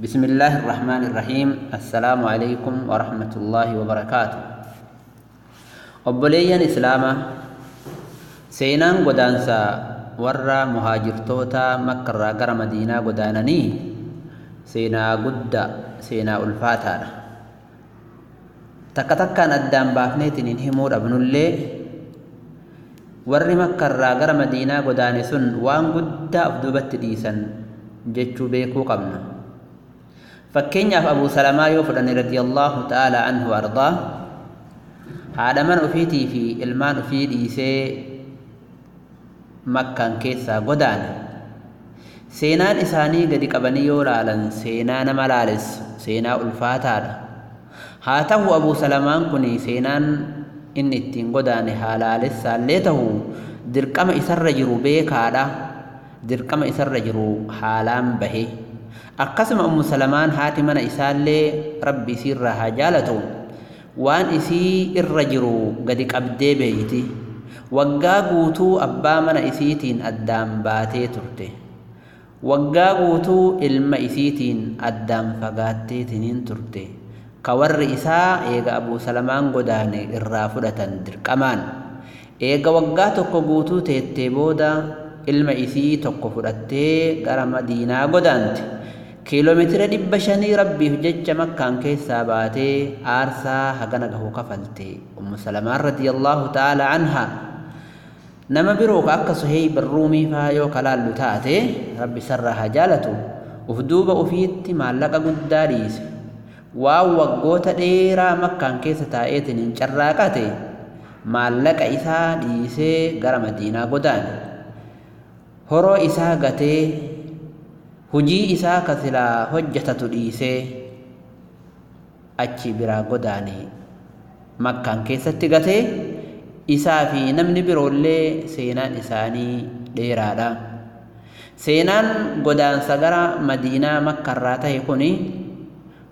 بسم الله الرحمن الرحيم السلام عليكم ورحمة الله وبركاته أبليا إسلاما سينان قدانسا ورا مهاجر توتا مكة راقر مدينة قدانني سينا قد سينا ألفاتا تكا تكا ندام بافنيت ننهمور ابن اللي ورّي مكة راقر مدينة قداني سن وان قد أفضبت ديسا جيتشو بيكو قبنا فكينيا ابو سلمى يوفدن رضي الله تعالى عنه وارضى هذا من افيتي في المان في ديسي مكان كيسا غدان سينا نساني قد قبني يولا سينا نمالالس سينا الفاتا هاته ابو سلمى كني سينا ان التين غدان هالالس سالته درقم اسر جرو بيكا درقم اسر جرو حالان بهي akkasuma ummu salamaan haati mana isaallee rabbi isii irraa haa jaalatu waan isii irra jiru gadi qabdee beeyti waggaa guutuu abbaa mana isiitiin addaan baatee turte waggaa guutuu ilma isiitiin addaan fagaatteetiniin turte ka warri isaa eega abuu salamaan irraa fudhatan dirqamaan eega waggaa tokko guutuu teettee booda ilma isii tokko fudhattee gara madiinaa godaanti kiiloomeetira dhibba shanii rabbiif jecha makkaan keessaa baatee aarsaa hagana gahu kafalte ummu salamaa radiyallaahu ta'ala anha nama biroo ka akka suheeyb ruumii faa yoo kalaallu taate rabbi sarraa haa jaalatu uf duuba ufiitti maallaqa guddaa dhiise waan waggoota dheeraa makkaan keessa taa'eetiin hin carraaqate maallaqa isaa dhiisee gara madiinaa godaane horoo isaa gatee hujii isaa ka silaa hojjetatu dhiisee achi biraa godaanee makkaan keessatti gatee isaa fi namni biroollee seenaan isaanii dheeraadha. Seenaan godaansa gara madiinaa makkarraa ta'e kuni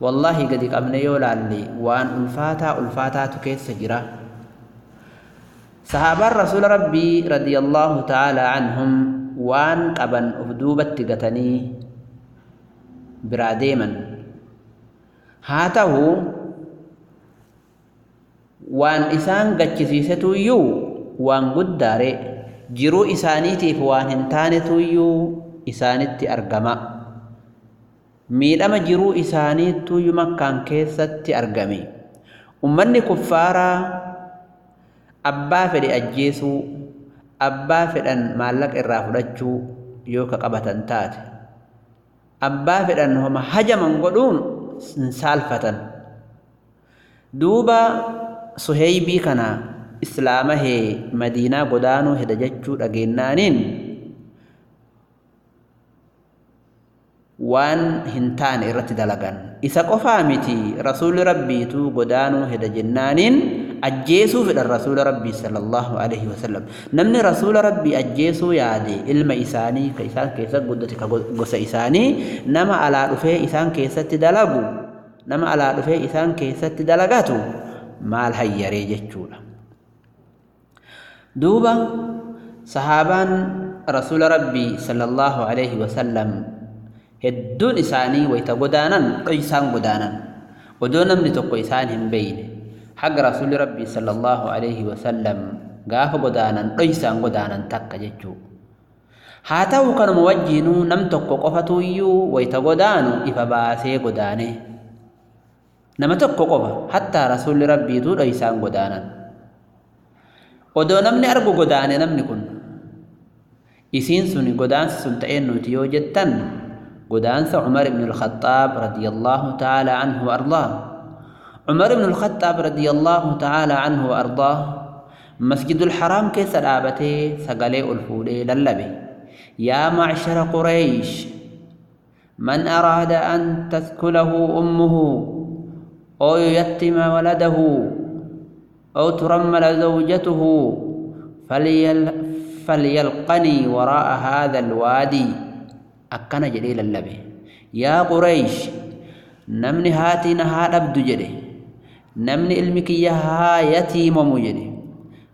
wallaahi gadi qabne yoo laalle waan ulfaataa ulfaataatu keessa jira. Sahaabaan rasuula rabbii radiyallahu ta'ala anhum waan qaban of duubatti gatanii biraa deeman haa ta'u waan isaan gachisiisetu iyyuu waan guddaaree jiruu isaaniitiif waan hin taanetu iyyuu isaanitti argama miidhama jiruu isaaniittu iyyuu makkaan keessatti argame ummanni kuffaaraa abbaa fedhe ajjeesuu abbaa fedhan maallaqa irraa fudhachuu yoo ka qabatan taate abbaa fedhan homa hajaman godhuun saalfatan duuba suheybii kana islaama hee madiinaa godaanuu heda jechuu dhageennaaniin waan hin taane irratti dalagan isa qofaa miti rasuulli rabbiituu godaanuu heda jennaaniin ajjeesuu fedhan rasuula rabbii sallallahu alaihi wasallam namni rasuula rabbii ajjeesuu yaade ilma isaanii ka isaan keessatti guddate ka gosa isaanii nama alaa dhufee isaan keessatti dalagu nama alaa dhufee isaan keessatti dalagatu maal hayyaree jechuudha duuba sahaabaan rasuula rabbii sallallahu alaihi wasallam hedduun isaanii wayta godaanan isaan godaanan odoo namni tokko isaan hin beeyne حق رسول ربي صلى الله عليه وسلم قاف قدانا قيسا قدانا تك جتشو هاتو كان موجين نم تقو قفتو يو ويتا قدانو إفا باسي قداني نم تقو قفا حتى رسول ربي تو قيسا قدانا ودو نم أرقو قداني نمني كن إسين سني قدان سنتين نوتيو جتن قدان عمر بن الخطاب رضي الله تعالى عنه وأرضاه عمر بن الخطاب رضي الله تعالى عنه وأرضاه مسجد الحرام كيس سلابته سقلي الفولي للبي يا معشر قريش من أراد أن تسكله أمه أو يتم ولده أو ترمل زوجته فليل فليلقني وراء هذا الوادي أكن جليل اللبي يا قريش نمني هاتي نهار أبدو جليل namni ilmi kiyya haa yatiimamu jedhe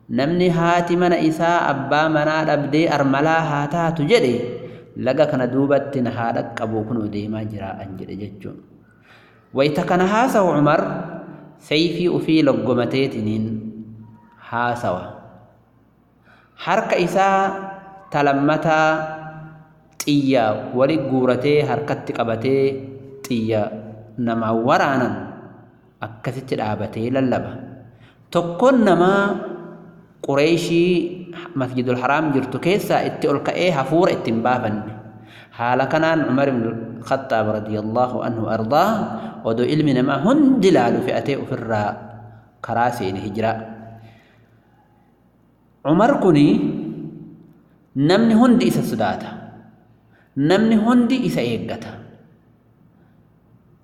namni haati mana isaa abbaa manaa dhabdee armalaa haa taatu jedhe laga kana duubatti na haa dhaqqabu kunoo deemaa jiraa an jedhe jechuun wayta kana haasawu cumar sayfii ufii loggomateetiniin haasawa harka isaa talammataa xiyya wali guuratee harkatti qabatee xiyya namaa waraanan akkasitti dhaabatee lallaba tokkoon namaa qureeshii masjidul haraam jirtu keessaa itti ol ka'ee hafuura ittiin baafanne haala kanaan umar ibn khaxaab radiyallahu anhu ardaa odoo ilmi namaa hundi laalu fe'atee ofirraa karaa seene hijiraa umar kuni namni hundi isa sodaata namni hundi isa eeggata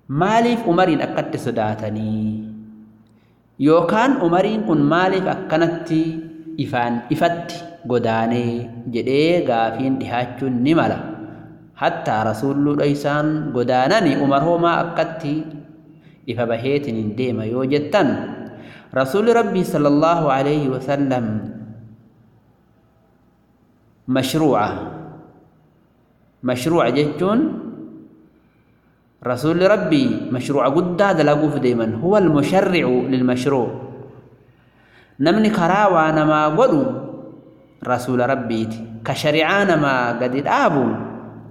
maaliif umariin akkatti sodaatanii yookaan umariin kun maaliif akkanatti ifaan ifatti godaanee jedhee gaafiin dhihaachuun ni mala hattaa rasuulluudha isaan godaanani umar homaa akkatti ifa baheetiin hin deema yoo jettan rasuulli rabbii sallallahu alayhi wasallam mashruuca mashruuca jechuun رسول ربي مشروع قد دلقوف ديما هو المشرع للمشروع نمني كراوى ما قدو رسول ربيتي كشريعان ما قد آبو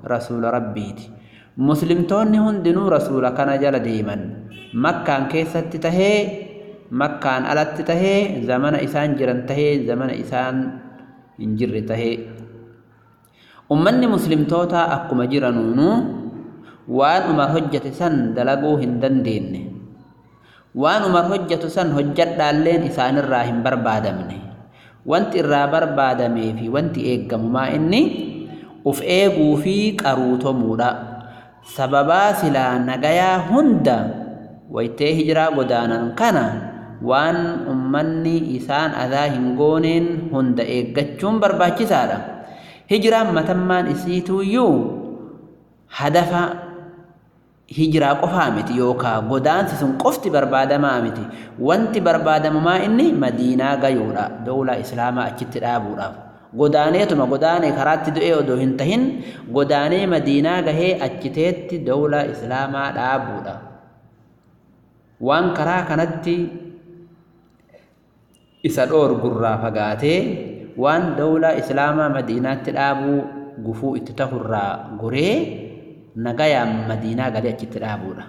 رسول ربيتي مسلمتوني هندنو رسول كان جل ديما مكان كيسة تتهي مكان ألت تتهي زمن إسان جران تهي زمن إسان انجر تهي أمني مسلم توتا أقوم جرانونو waan umar hojjate san dalaguu hin dandeenye waan umar hojjatu san hojjadhaalleen isaanirraa hin barbaadamne wanti irraa barbaadamee fi wanti eeggamumaa inni uf eeguu fi qaruutomuudha sababaa silaa nagayaa hunda waytee hijiraa godaanan kana waan ummanni isaan adaa hin gooneen hunda eeggachuun barbaachisaadha hijiraan matammaan isiituuyyuu hadafa hijiraa qofaa miti yookaan godaansi sun qofti barbaadamaa miti wanti barbaadamumaa inni madiinaa gayuudha dawlaa islaamaa achitti dhaabuudhaaf godaaneetuma godaanee karaatti du'ee odoo hin godaanee madiinaa gahee achiteetti dowla islaamaa dhaabuudha waan karaa kanatti isa dhoorgurraa fagaatee waan dowla islaamaa madiinaatti dhaabuu gufuu itti tahurraa guree. nagayaan madiinaa galee achitti dhaabuudha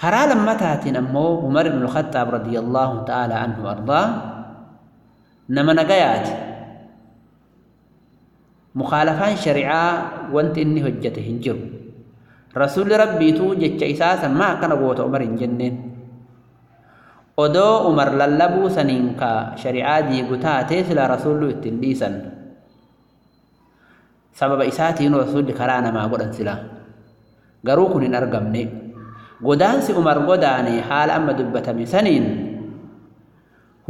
karaa lammataatiin ammoo umar ibnu lkhaxaab radiyallaahu ta'aalaa anhu ardaa nama nagayaati mukaalafaan shari'aa wanti inni hojjete hin jiru rasuulli rabbiituu jecha isaa san maa akkana goota umar hin jenneen odoo umar lallabuu saniin ka shari'aa diigu taatee sila rasuullu ittiin dhiisan sababa isaatiin rasuulli karaa namaa godhan silaa garuu kun hin argamne godaansi umar godaane haala amma dubbatame saniin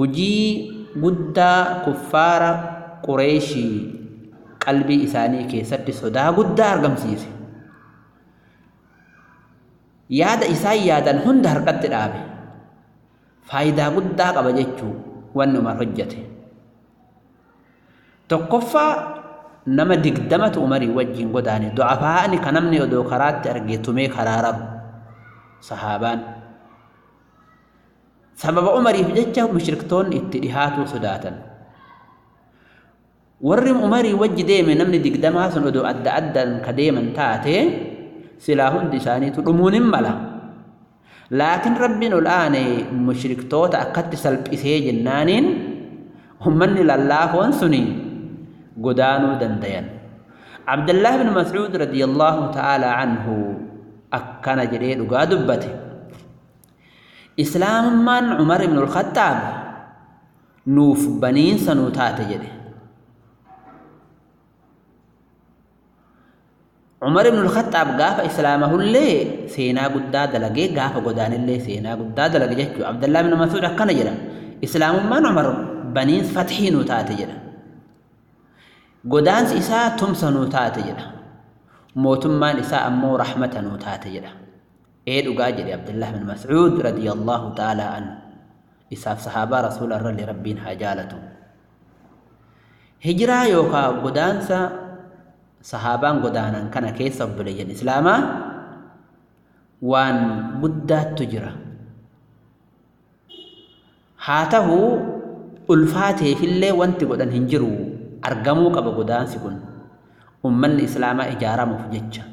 hujii guddaa kuffaara qureeshii qalbii isaanii keessatti sodaa guddaa argamsiise yaada isaan yaadan hunda harkatti dhaabe faayidaa guddaa qaba jechuu wanni umar hojjete tokkoffaa nama digdamatu umarii wajjin godaane du'afaa'ani ka namni odoo karaatti argeetumee karaa rabu sahaabaan sababa umariif jecha mushriktoonni itti dhihaatuu sodaatan warri umarii wajji deeme namni digdamaa sun odoo adda addaan ka deeman taate silaa hundi isaaniitu dhumuun hin mala laakiin rabbiin ol aane mushriktoota akkatti salphisee jennaaniin ummanni lallaafoon sunii godaanuu dandayan abdullahi ibn mas'ud radiyallahu ta'ala anhu akkana jedhee dhugaa dubbate islaamummaan umar ibn al-khattaab nuuf baniinsa nu taate jedhe عمر بن الخطاب غاف اسلامه له سينا غدا دلغه غاف غدان له سينا غدا دلغه جچو عبد الله بن مسعود كان جرا اسلام ما عمر بنين فتحين وتات جرا godaansi isaa tumsa nuu taate jedha mootummaan isaa ammoo rahmata nuu taate jedha ee dhugaa jedhe abdullah bin mascuud radiyallaahu ta'aalaa anhu isaaf sahaabaa rasuula irralli rabbiin haa jaalatu hijiraa yookaa godaansa sahaabaan godaanan kana keessa obboleeyyan islaamaa waan guddaattu jira haa ta'uu ulfaateefillee wanti godhan hin jiru argamuu qaba godaansi kun ummanni islaamaa ijaaramuuf jecha